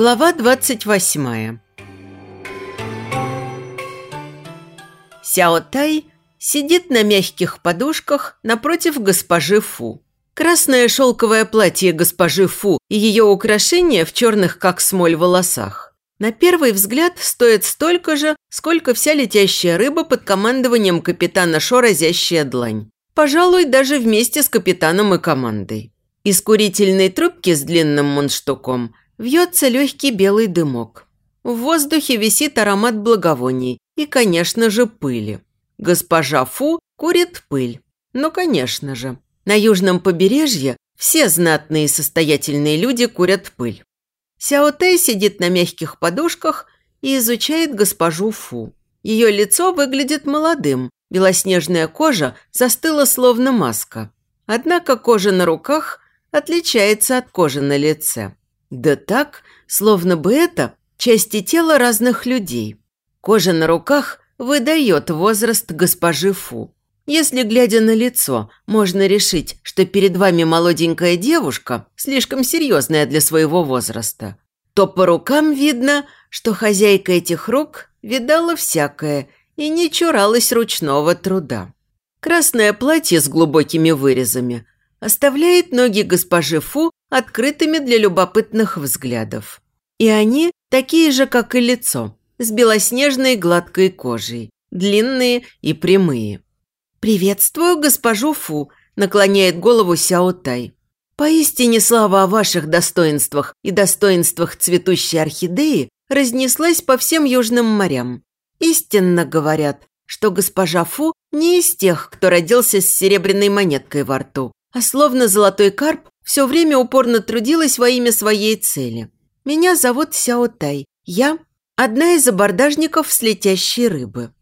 Глава 28 Сяо Тай сидит на мягких подушках напротив госпожи Фу. Красное шелковое платье госпожи Фу и ее украшения в черных, как смоль, волосах. На первый взгляд стоит столько же, сколько вся летящая рыба под командованием капитана Шо разящая длань. Пожалуй, даже вместе с капитаном и командой. Из курительной трубки с длинным мундштуком вьется легкий белый дымок. В воздухе висит аромат благовоний и, конечно же, пыли. Госпожа Фу курит пыль. Ну, конечно же. На южном побережье все знатные и состоятельные люди курят пыль. Сяо Тэй сидит на мягких подушках и изучает госпожу Фу. Ее лицо выглядит молодым, белоснежная кожа застыла словно маска. Однако кожа на руках отличается от кожи на лице. Да так, словно бы это части тела разных людей. Кожа на руках выдает возраст госпожи Фу. Если, глядя на лицо, можно решить, что перед вами молоденькая девушка, слишком серьезная для своего возраста, то по рукам видно, что хозяйка этих рук видала всякое и не чуралась ручного труда. Красное платье с глубокими вырезами оставляет ноги госпожи Фу открытыми для любопытных взглядов. И они такие же, как и лицо, с белоснежной гладкой кожей, длинные и прямые. «Приветствую госпожу Фу», – наклоняет голову Сяо Тай. «Поистине слава о ваших достоинствах и достоинствах цветущей орхидеи разнеслась по всем южным морям. Истинно говорят, что госпожа Фу не из тех, кто родился с серебряной монеткой во рту, а словно золотой карп все время упорно трудилась во имя своей цели. Меня зовут Сяо Тай. Я одна из абордажников с летящей рыбы.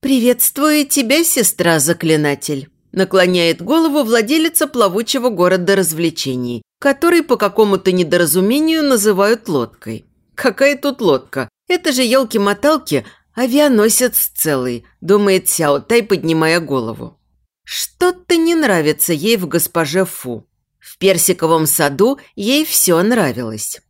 «Приветствую тебя, сестра-заклинатель», наклоняет голову владелица плавучего города развлечений, который по какому-то недоразумению называют лодкой. Какая тут лодка? Это же елки-моталки, авианосец целый, думает Сяо Тай, поднимая голову. Что-то не нравится ей в госпоже Фу. В персиковом саду ей все нравилось.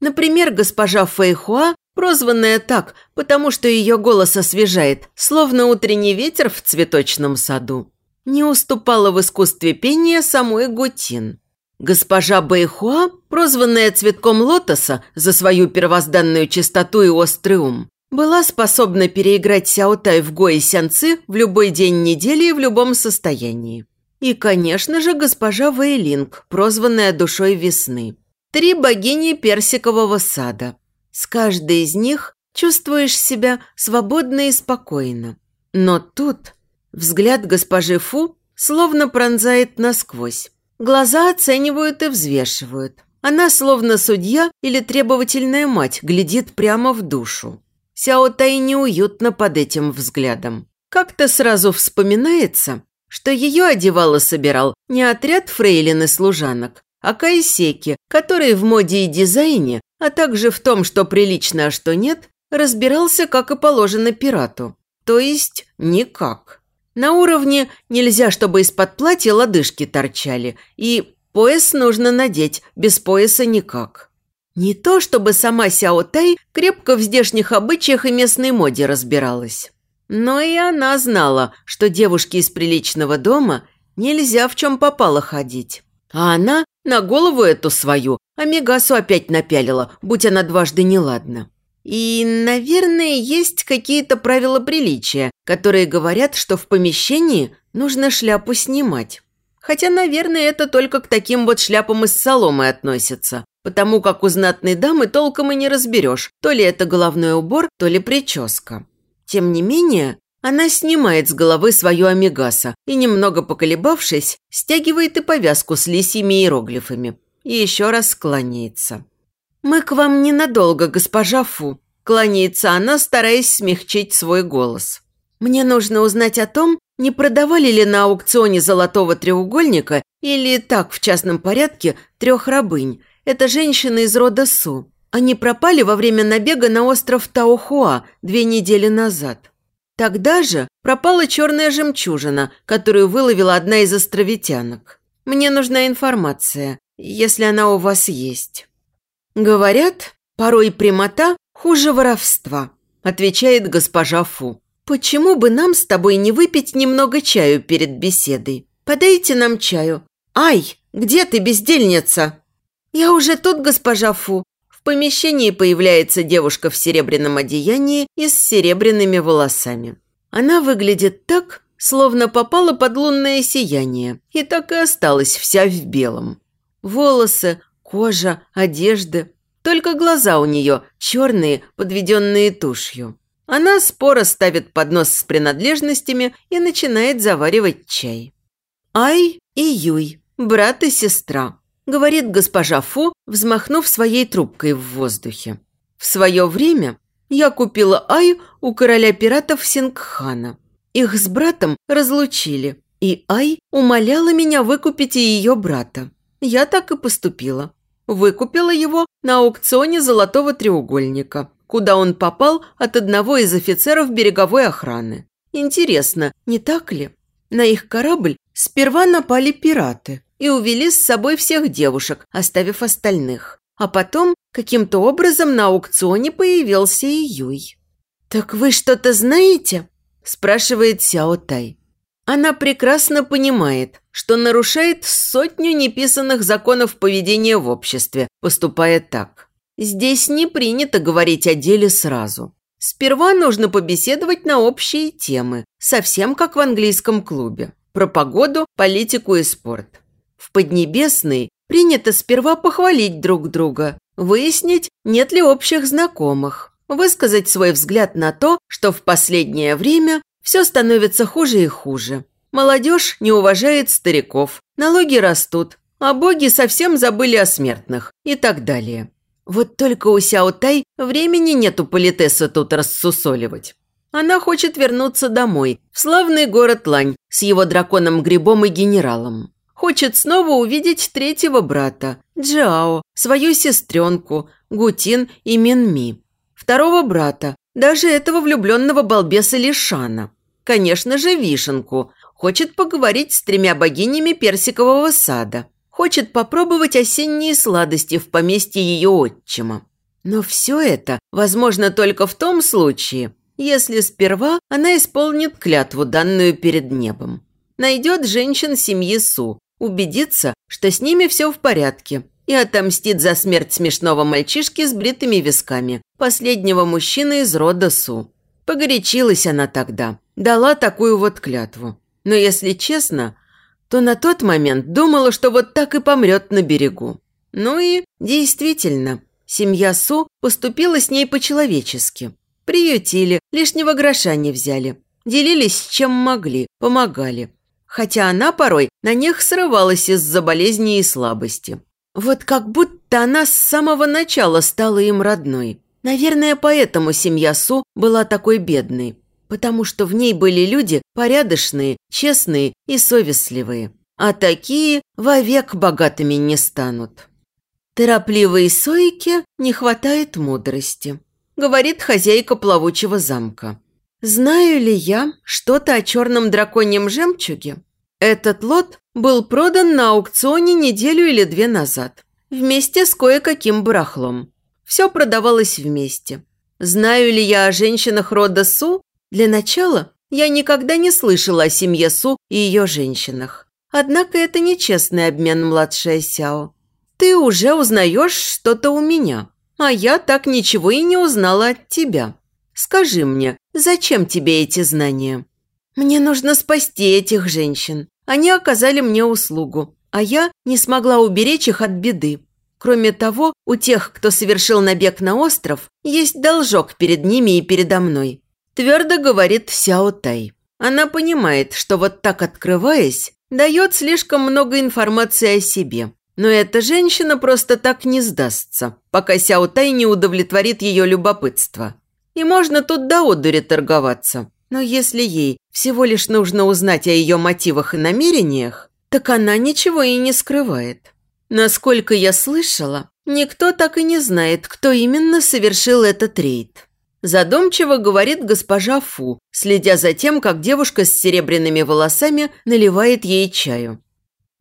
Например, госпожа Фэйхуа, прозванная так, потому что ее голос освежает, словно утренний ветер в цветочном саду, не уступала в искусстве пения самой Гутин. Госпожа Бэйхуа, прозванная цветком лотоса за свою первозданную чистоту и острый ум, была способна переиграть Сяотай в Гои Сянцы в любой день недели и в любом состоянии. И, конечно же, госпожа Вейлинг, прозванная душой весны. Три богини персикового сада. С каждой из них чувствуешь себя свободно и спокойно. Но тут взгляд госпожи Фу словно пронзает насквозь. Глаза оценивают и взвешивают. Она, словно судья или требовательная мать, глядит прямо в душу. Сяо Тай неуютно под этим взглядом. Как-то сразу вспоминается, что ее одевал и собирал не отряд фрейлин и служанок, а кайсеки, которые в моде и дизайне, а также в том, что прилично, а что нет, разбирался, как и положено пирату. То есть никак. На уровне нельзя, чтобы из-под платья лодыжки торчали, и пояс нужно надеть, без пояса никак. Не то, чтобы сама Сяо Тай крепко в здешних обычаях и местной моде разбиралась. Но и она знала, что девушке из приличного дома нельзя в чем попало ходить. А она на голову эту свою Амигасу опять напялила, будь она дважды неладна. И, наверное, есть какие-то правила приличия, которые говорят, что в помещении нужно шляпу снимать. Хотя, наверное, это только к таким вот шляпам из соломы относится потому как у знатной дамы толком и не разберешь, то ли это головной убор, то ли прическа. Тем не менее, она снимает с головы свою амигаса и, немного поколебавшись, стягивает и повязку с лисьими иероглифами и еще раз кланяется. «Мы к вам ненадолго, госпожа Фу», – кланяется она, стараясь смягчить свой голос. «Мне нужно узнать о том, не продавали ли на аукционе золотого треугольника или так в частном порядке трех рабынь, это женщины из рода Су. Они пропали во время набега на остров Таохуа две недели назад. Тогда же пропала черная жемчужина, которую выловила одна из островитянок. Мне нужна информация, если она у вас есть. Говорят, Порой прямота хуже воровства, отвечает госпожа Фу. Почему бы нам с тобой не выпить немного чаю перед беседой? Подайте нам чаю. Ай, где ты, бездельница? Я уже тут, госпожа Фу. Помещении появляется девушка в серебряном одеянии и с серебряными волосами. Она выглядит так, словно попала под лунное сияние, и так и осталась вся в белом. Волосы, кожа, одежда, только глаза у нее черные, подведенные тушью. Она споро ставит поднос с принадлежностями и начинает заваривать чай. «Ай и Юй, брат и сестра», – говорит госпожа Фу, взмахнув своей трубкой в воздухе. «В свое время я купила Ай у короля пиратов Сингхана. Их с братом разлучили, и Ай умоляла меня выкупить ее брата. Я так и поступила. Выкупила его на аукционе «Золотого треугольника», куда он попал от одного из офицеров береговой охраны. Интересно, не так ли? На их корабль сперва напали пираты и увели с собой всех девушек, оставив остальных. А потом каким-то образом на аукционе появился и Юй. «Так вы что-то знаете?» – спрашивает Сяо Тай. Она прекрасно понимает, что нарушает сотню неписанных законов поведения в обществе, поступая так. Здесь не принято говорить о деле сразу. Сперва нужно побеседовать на общие темы, совсем как в английском клубе. Про погоду, политику и спорт. В Поднебесной принято сперва похвалить друг друга, выяснить, нет ли общих знакомых, высказать свой взгляд на то, что в последнее время все становится хуже и хуже. Молодежь не уважает стариков, налоги растут, а боги совсем забыли о смертных и так далее. Вот только у Сяо Тай времени нету политесса тут рассусоливать. Она хочет вернуться домой, в славный город Лань, с его драконом-грибом и генералом. Хочет снова увидеть третьего брата, Джао, свою сестренку, Гутин и Минми. Второго брата, даже этого влюбленного балбеса Лишана. Конечно же, Вишенку. Хочет поговорить с тремя богинями персикового сада. Хочет попробовать осенние сладости в поместье ее отчима. Но все это возможно только в том случае, если сперва она исполнит клятву, данную перед небом. Найдет женщин семьи Су, убедится, что с ними все в порядке, и отомстит за смерть смешного мальчишки с бритыми висками, последнего мужчины из рода Су. Погорячилась она тогда, дала такую вот клятву. Но если честно, то на тот момент думала, что вот так и помрет на берегу. Ну и действительно, семья Су поступила с ней по-человечески. Приютили, лишнего гроша не взяли. Делились чем могли, помогали. Хотя она порой на них срывалась из-за болезни и слабости. Вот как будто она с самого начала стала им родной. Наверное, поэтому семья Су была такой бедной. Потому что в ней были люди порядочные, честные и совестливые. А такие вовек богатыми не станут. Торопливой Сойке не хватает мудрости говорит хозяйка плавучего замка. Знаю ли я что-то о черном драконьем жемчуге? Этот лот был продан на аукционе неделю или две назад, вместе с кое-каким барахлом. Все продавалось вместе. Знаю ли я о женщинах рода Су? Для начала я никогда не слышала о семье Су и ее женщинах. Однако это нечестный обмен, младшая Сяо. Ты уже узнаешь что-то у меня. А я так ничего и не узнала от тебя. Скажи мне, зачем тебе эти знания? Мне нужно спасти этих женщин. Они оказали мне услугу, а я не смогла уберечь их от беды. Кроме того, у тех, кто совершил набег на остров, есть должок перед ними и передо мной. Твердо говорит Сяо Тай. Она понимает, что вот так открываясь, дает слишком много информации о себе. Но эта женщина просто так не сдастся, пока Сяо Тай не удовлетворит ее любопытство. И можно тут до одури торговаться. Но если ей всего лишь нужно узнать о ее мотивах и намерениях, так она ничего и не скрывает. Насколько я слышала, никто так и не знает, кто именно совершил этот рейд. Задумчиво говорит госпожа Фу, следя за тем, как девушка с серебряными волосами наливает ей чаю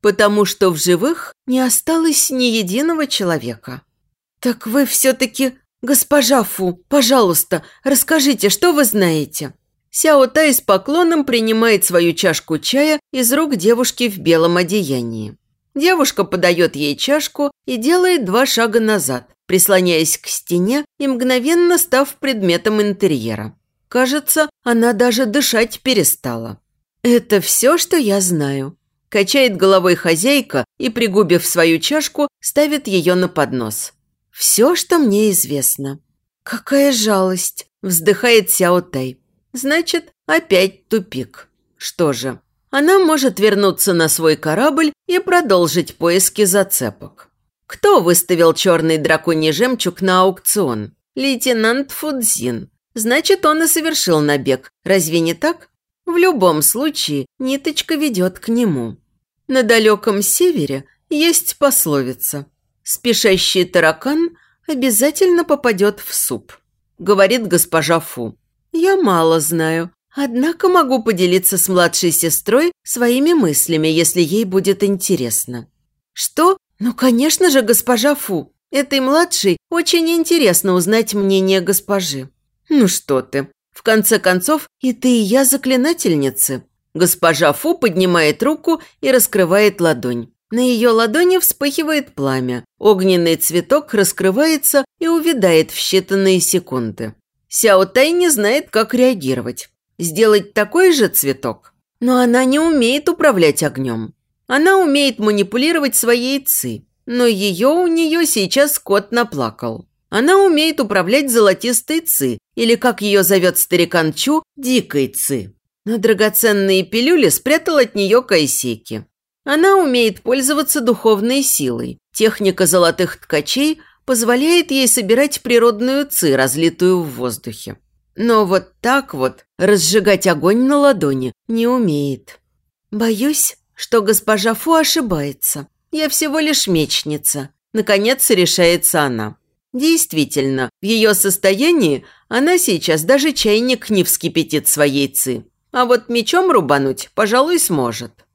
потому что в живых не осталось ни единого человека. «Так вы все-таки «Госпожа Фу, пожалуйста, расскажите, что вы знаете?» Сяо Тай с поклоном принимает свою чашку чая из рук девушки в белом одеянии. Девушка подает ей чашку и делает два шага назад, прислоняясь к стене и мгновенно став предметом интерьера. Кажется, она даже дышать перестала. «Это все, что я знаю», – качает головой хозяйка и, пригубив свою чашку, ставит ее на поднос. «Все, что мне известно». «Какая жалость!» – вздыхает Сяо Тай. «Значит, опять тупик. Что же, она может вернуться на свой корабль и продолжить поиски зацепок. Кто выставил черный драконий жемчуг на аукцион? Лейтенант Фудзин. Значит, он и совершил набег. Разве не так? В любом случае, ниточка ведет к нему. На далеком севере есть пословица «Спешащий таракан обязательно попадет в суп», говорит госпожа Фу. Я мало знаю, однако могу поделиться с младшей сестрой своими мыслями, если ей будет интересно. Что? Ну, конечно же, госпожа Фу. Этой младшей очень интересно узнать мнение госпожи. Ну что ты, в конце концов, и ты, и я заклинательницы. Госпожа Фу поднимает руку и раскрывает ладонь. На ее ладони вспыхивает пламя. Огненный цветок раскрывается и увядает в считанные секунды. Сяо Тай не знает, как реагировать. Сделать такой же цветок? Но она не умеет управлять огнем. Она умеет манипулировать своей ци, но ее у нее сейчас кот наплакал. Она умеет управлять золотистой ци, или, как ее зовет старикан Чу, дикой ци. Но драгоценные пилюли спрятал от нее Кайсеки. Она умеет пользоваться духовной силой. Техника золотых ткачей позволяет ей собирать природную ци, разлитую в воздухе. Но вот так вот разжигать огонь на ладони не умеет. Боюсь, что госпожа Фу ошибается. Я всего лишь мечница. Наконец решается она. Действительно, в ее состоянии она сейчас даже чайник не вскипятит своей ци. А вот мечом рубануть, пожалуй, сможет.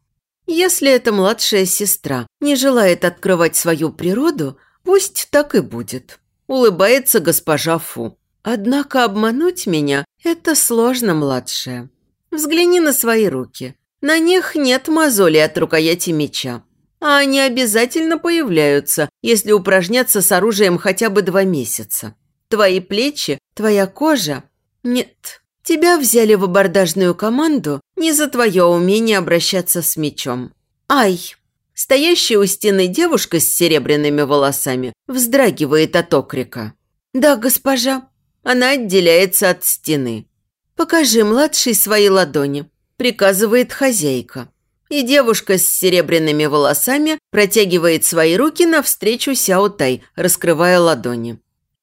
Если эта младшая сестра не желает открывать свою природу, пусть так и будет. Улыбается госпожа Фу. Однако обмануть меня – это сложно, младшая. Взгляни на свои руки. На них нет мозоли от рукояти меча. А они обязательно появляются, если упражняться с оружием хотя бы два месяца. Твои плечи, твоя кожа. Нет, тебя взяли в абордажную команду не за твое умение обращаться с мечом. Ай! Стоящая у стены девушка с серебряными волосами вздрагивает от окрика. «Да, госпожа». Она отделяется от стены. «Покажи младшей свои ладони», – приказывает хозяйка. И девушка с серебряными волосами протягивает свои руки навстречу Сяо Тай, раскрывая ладони.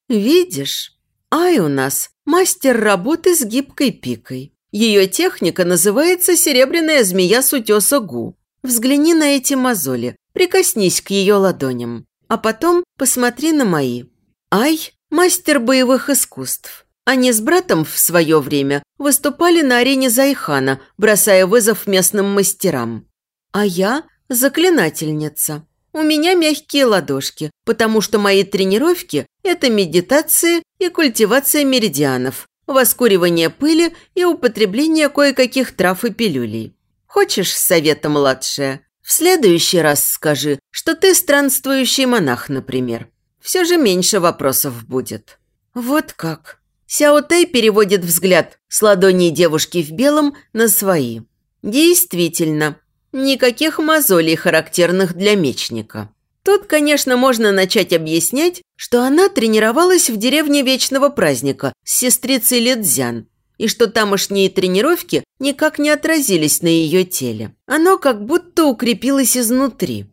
«Видишь, Ай у нас мастер работы с гибкой пикой. Ее техника называется «Серебряная змея с утеса Гу». Взгляни на эти мозоли, прикоснись к ее ладоням, а потом посмотри на мои. Ай – мастер боевых искусств. Они с братом в свое время выступали на арене Зайхана, бросая вызов местным мастерам. А я – заклинательница. У меня мягкие ладошки, потому что мои тренировки – это медитации и культивация меридианов, воскуривание пыли и употребление кое-каких трав и пилюлей. Хочешь совета, младшая? В следующий раз скажи, что ты странствующий монах, например. Все же меньше вопросов будет. Вот как. Сяо Тэй переводит взгляд с ладоней девушки в белом на свои. Действительно, никаких мозолей, характерных для мечника. Тут, конечно, можно начать объяснять, что она тренировалась в деревне Вечного Праздника с сестрицей Ледзян, и что тамошние тренировки никак не отразились на ее теле. Оно как будто укрепилось изнутри.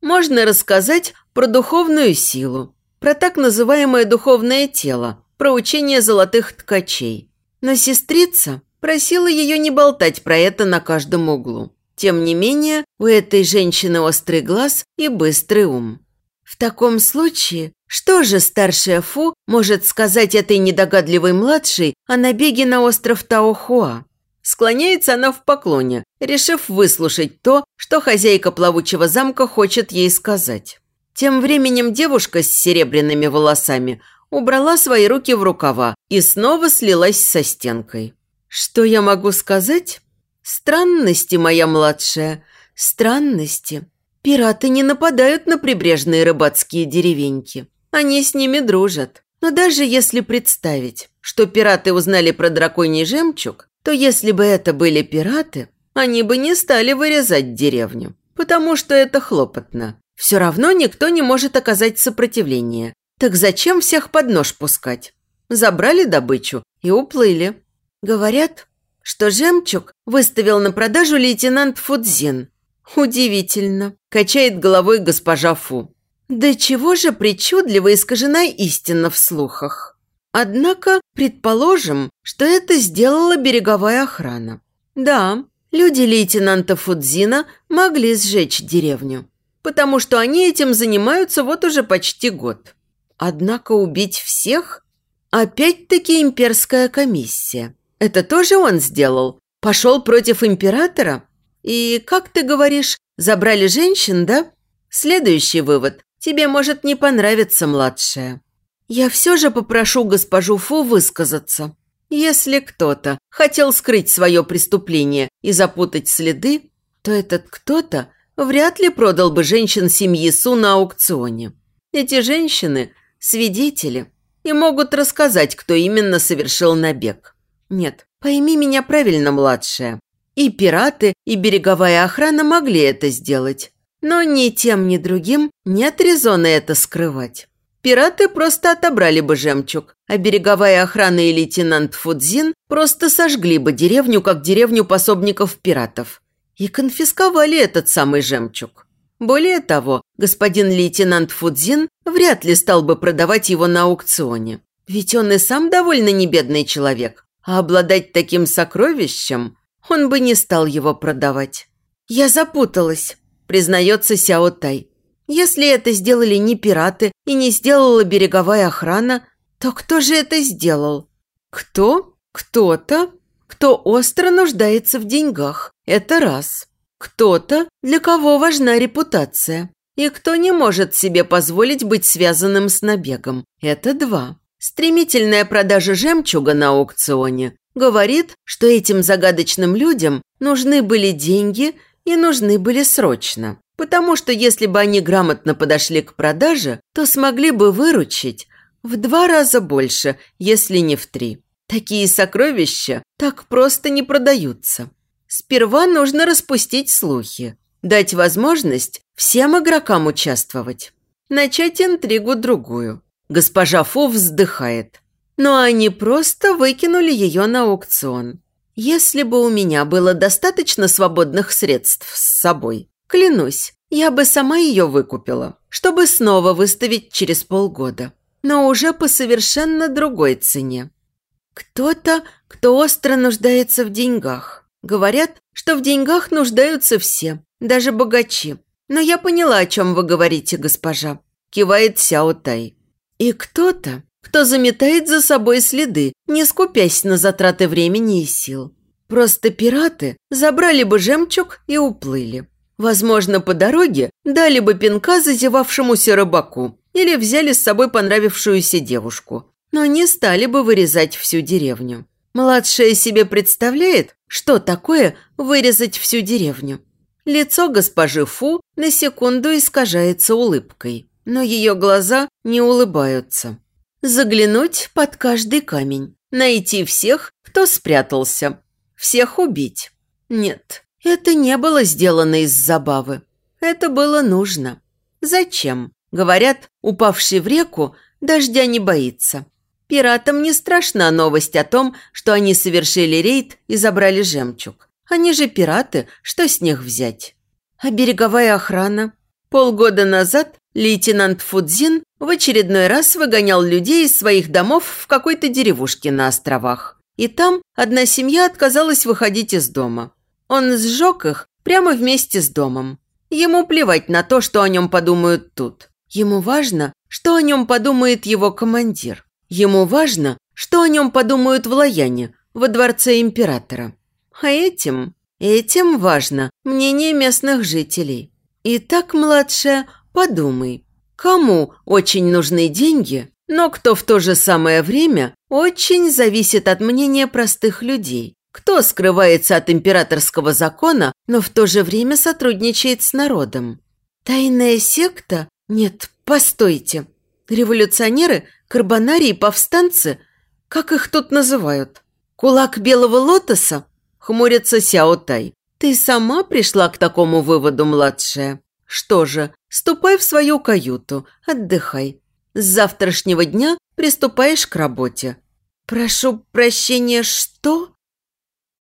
Можно рассказать про духовную силу, про так называемое духовное тело, про учение золотых ткачей. Но сестрица просила ее не болтать про это на каждом углу. Тем не менее, у этой женщины острый глаз и быстрый ум. В таком случае, что же старшая Фу может сказать этой недогадливой младшей о набеге на остров Таохуа? Склоняется она в поклоне, решив выслушать то, что хозяйка плавучего замка хочет ей сказать. Тем временем девушка с серебряными волосами убрала свои руки в рукава и снова слилась со стенкой. Что я могу сказать? Странности, моя младшая, странности. Пираты не нападают на прибрежные рыбацкие деревеньки. Они с ними дружат. Но даже если представить, что пираты узнали про драконий жемчуг, то если бы это были пираты, они бы не стали вырезать деревню, потому что это хлопотно. Все равно никто не может оказать сопротивление. Так зачем всех под нож пускать? Забрали добычу и уплыли. Говорят, что жемчуг выставил на продажу лейтенант Фудзин. Удивительно, качает головой госпожа Фу. Да чего же причудливо искажена истина в слухах. Однако предположим, что это сделала береговая охрана. Да, люди лейтенанта Фудзина могли сжечь деревню, потому что они этим занимаются вот уже почти год. Однако убить всех? Опять-таки имперская комиссия. Это тоже он сделал? Пошел против императора? И, как ты говоришь, забрали женщин, да? Следующий вывод. Тебе может не понравиться, младшая. Я все же попрошу госпожу Фу высказаться. Если кто-то хотел скрыть свое преступление и запутать следы, то этот кто-то вряд ли продал бы женщин семьи Су на аукционе. Эти женщины – свидетели и могут рассказать, кто именно совершил набег. Нет, пойми меня правильно, младшая. И пираты, и береговая охрана могли это сделать. Но ни тем, ни другим нет резона это скрывать. Пираты просто отобрали бы жемчуг, а береговая охрана и лейтенант Фудзин просто сожгли бы деревню, как деревню пособников пиратов. И конфисковали этот самый жемчуг. Более того, господин лейтенант Фудзин вряд ли стал бы продавать его на аукционе. Ведь он и сам довольно небедный человек, а обладать таким сокровищем он бы не стал его продавать. «Я запуталась», – признается Сяо Тай. Если это сделали не пираты и не сделала береговая охрана, то кто же это сделал? Кто? Кто-то, кто остро нуждается в деньгах. Это раз. Кто-то, для кого важна репутация. И кто не может себе позволить быть связанным с набегом. Это два. Стремительная продажа жемчуга на аукционе говорит, что этим загадочным людям нужны были деньги и нужны были срочно. Потому что если бы они грамотно подошли к продаже, то смогли бы выручить в два раза больше, если не в три. Такие сокровища так просто не продаются. Сперва нужно распустить слухи, дать возможность всем игрокам участвовать. Начать интригу другую. Госпожа Фу вздыхает. Но они просто выкинули ее на аукцион. Если бы у меня было достаточно свободных средств с собой, Клянусь, я бы сама ее выкупила, чтобы снова выставить через полгода, но уже по совершенно другой цене. Кто-то, кто остро нуждается в деньгах. Говорят, что в деньгах нуждаются все, даже богачи. Но я поняла, о чем вы говорите, госпожа. Кивает Сяо Тай. И кто-то, кто заметает за собой следы, не скупясь на затраты времени и сил. Просто пираты забрали бы жемчуг и уплыли. Возможно, по дороге дали бы пинка зазевавшемуся рыбаку или взяли с собой понравившуюся девушку, но не стали бы вырезать всю деревню. Младшая себе представляет, что такое вырезать всю деревню. Лицо госпожи Фу на секунду искажается улыбкой, но ее глаза не улыбаются. Заглянуть под каждый камень, найти всех, кто спрятался, всех убить. Нет, это не было сделано из забавы. Это было нужно. Зачем? Говорят, упавший в реку дождя не боится. Пиратам не страшна новость о том, что они совершили рейд и забрали жемчуг. Они же пираты, что с них взять? А береговая охрана? Полгода назад лейтенант Фудзин в очередной раз выгонял людей из своих домов в какой-то деревушке на островах. И там одна семья отказалась выходить из дома. Он сжег их прямо вместе с домом. Ему плевать на то, что о нем подумают тут. Ему важно, что о нем подумает его командир. Ему важно, что о нем подумают в Лаяне, во дворце императора. А этим, этим важно мнение местных жителей. Итак, младшая, подумай, кому очень нужны деньги но кто в то же самое время очень зависит от мнения простых людей. Кто скрывается от императорского закона, но в то же время сотрудничает с народом? Тайная секта? Нет, постойте. Революционеры, карбонарии, повстанцы? Как их тут называют? Кулак белого лотоса? Хмурится Сяо Тай. Ты сама пришла к такому выводу, младшая? Что же, ступай в свою каюту, отдыхай. С завтрашнего дня приступаешь к работе. Прошу прощения, что?